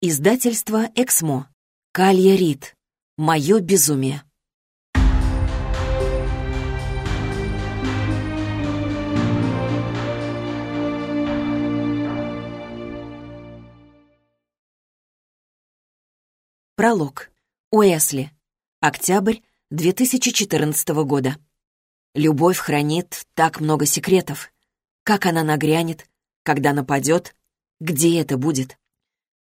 Издательство «Эксмо». Калья Рид. «Мое безумие». Пролог. Уэсли. Октябрь 2014 года. Любовь хранит так много секретов. Как она нагрянет, когда нападет, где это будет.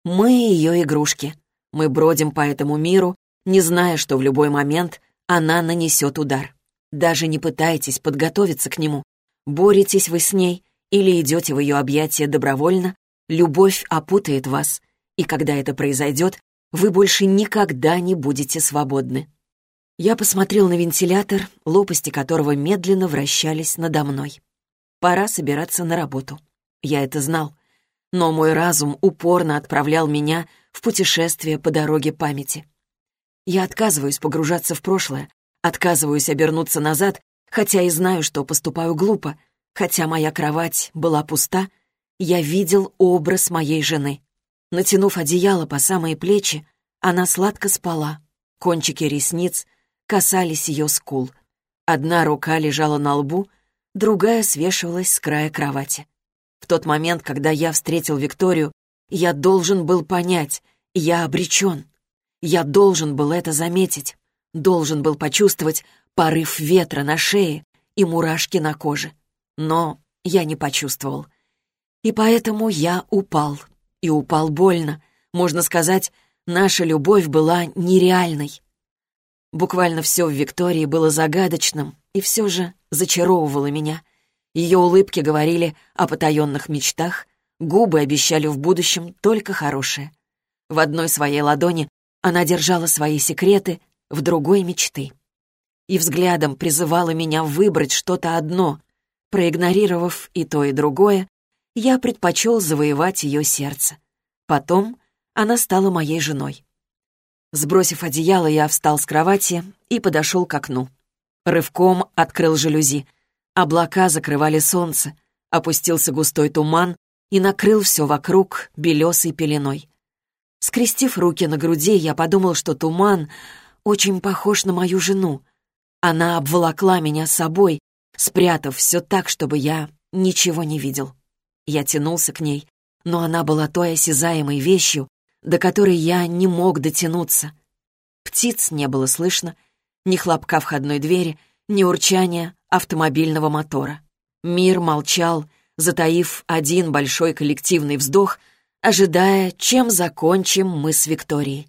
Мы ее игрушки. Мы бродим по этому миру, не зная, что в любой момент она нанесет удар. Даже не пытайтесь подготовиться к нему. Боретесь вы с ней или идете в ее объятия добровольно, любовь опутает вас, и когда это произойдет, вы больше никогда не будете свободны. Я посмотрел на вентилятор, лопасти которого медленно вращались надо мной. Пора собираться на работу. Я это знал но мой разум упорно отправлял меня в путешествие по дороге памяти. Я отказываюсь погружаться в прошлое, отказываюсь обернуться назад, хотя и знаю, что поступаю глупо, хотя моя кровать была пуста, я видел образ моей жены. Натянув одеяло по самые плечи, она сладко спала. Кончики ресниц касались ее скул. Одна рука лежала на лбу, другая свешивалась с края кровати. В тот момент, когда я встретил Викторию, я должен был понять, я обречен. Я должен был это заметить, должен был почувствовать порыв ветра на шее и мурашки на коже. Но я не почувствовал. И поэтому я упал. И упал больно. Можно сказать, наша любовь была нереальной. Буквально все в Виктории было загадочным и все же зачаровывало меня. Ее улыбки говорили о потаенных мечтах, губы обещали в будущем только хорошее. В одной своей ладони она держала свои секреты, в другой — мечты. И взглядом призывала меня выбрать что-то одно. Проигнорировав и то, и другое, я предпочел завоевать ее сердце. Потом она стала моей женой. Сбросив одеяло, я встал с кровати и подошел к окну. Рывком открыл жалюзи — Облака закрывали солнце, опустился густой туман и накрыл все вокруг белесой пеленой. Скрестив руки на груди, я подумал, что туман очень похож на мою жену. Она обволокла меня собой, спрятав все так, чтобы я ничего не видел. Я тянулся к ней, но она была той осязаемой вещью, до которой я не мог дотянуться. Птиц не было слышно, ни хлопка входной двери, ни урчания, автомобильного мотора. Мир молчал, затаив один большой коллективный вздох, ожидая, чем закончим мы с Викторией.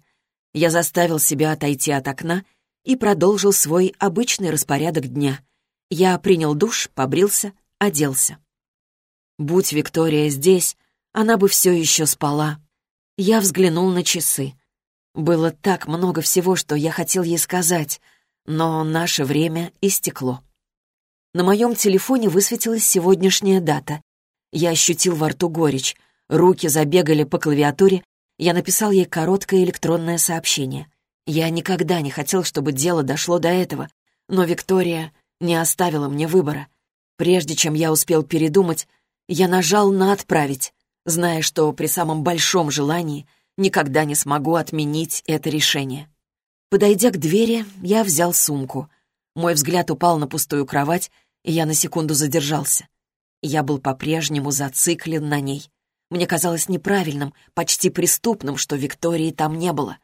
Я заставил себя отойти от окна и продолжил свой обычный распорядок дня. Я принял душ, побрился, оделся. Будь Виктория здесь, она бы все еще спала. Я взглянул на часы. Было так много всего, что я хотел ей сказать, но наше время истекло. На моем телефоне высветилась сегодняшняя дата. Я ощутил во рту горечь. Руки забегали по клавиатуре. Я написал ей короткое электронное сообщение. Я никогда не хотел, чтобы дело дошло до этого, но Виктория не оставила мне выбора. Прежде чем я успел передумать, я нажал на «Отправить», зная, что при самом большом желании никогда не смогу отменить это решение. Подойдя к двери, я взял сумку. Мой взгляд упал на пустую кровать, и я на секунду задержался. Я был по-прежнему зациклен на ней. Мне казалось неправильным, почти преступным, что Виктории там не было.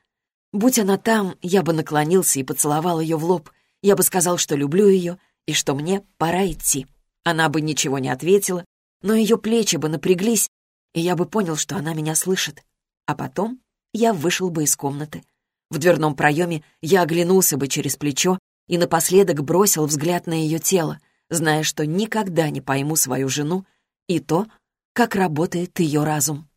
Будь она там, я бы наклонился и поцеловал ее в лоб. Я бы сказал, что люблю ее и что мне пора идти. Она бы ничего не ответила, но ее плечи бы напряглись, и я бы понял, что она меня слышит. А потом я вышел бы из комнаты. В дверном проеме я оглянулся бы через плечо и напоследок бросил взгляд на ее тело зная, что никогда не пойму свою жену и то, как работает ее разум.